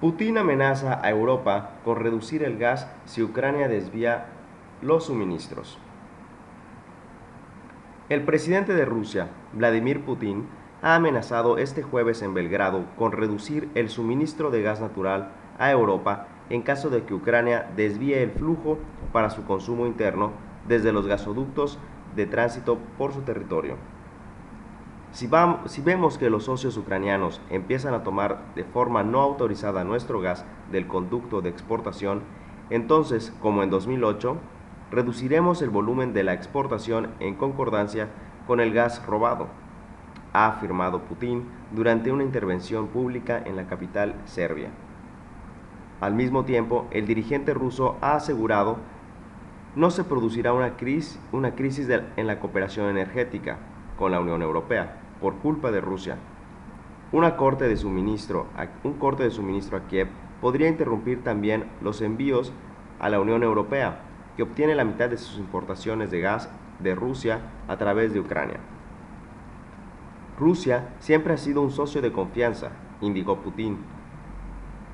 Putin amenaza a Europa con reducir el gas si Ucrania desvía los suministros. El presidente de Rusia, Vladimir Putin, ha amenazado este jueves en Belgrado con reducir el suministro de gas natural a Europa en caso de que Ucrania desvíe el flujo para su consumo interno desde los gasoductos de tránsito por su territorio. Si, vemos que los socios ucranianos empiezan a tomar de forma no autorizada nuestro gas del conducto de exportación, entonces, como en 2008, reduciremos el volumen de la exportación en concordancia con el gas robado, ha afirmado Putin durante una intervención pública en la capital serbia. Al mismo tiempo, el dirigente ruso ha asegurado no se producirá una crisis en la cooperación energética con la Unión Europea por culpa de Rusia. Una corte de suministro, un corte de suministro a Kiev podría interrumpir también los envíos a la Unión Europea, que obtiene la mitad de sus importaciones de gas de Rusia a través de Ucrania. Rusia siempre ha sido un socio de confianza, indicó Putin,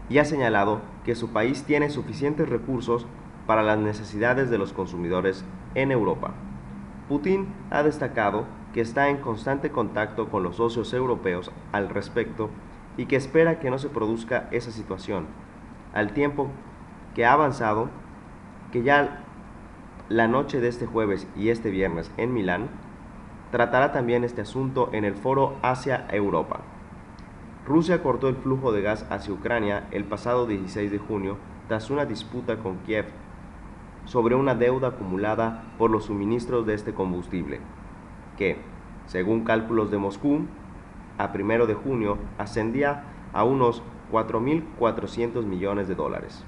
y ha señalado que su país tiene suficientes recursos para las necesidades de los consumidores en Europa. Putin ha destacado que está en constante contacto con los socios europeos al respecto y que espera que no se produzca esa situación, al tiempo que ha avanzado que ya la noche de este jueves y este viernes en Milán tratará también este asunto en el foro Asia-Europa. Rusia cortó el flujo de gas hacia Ucrania el pasado 16 de junio tras una disputa con Kiev sobre una deuda acumulada por los suministros de este combustible, que, según cálculos de Moscú, a primero de junio ascendía a unos 4.400 millones de dólares.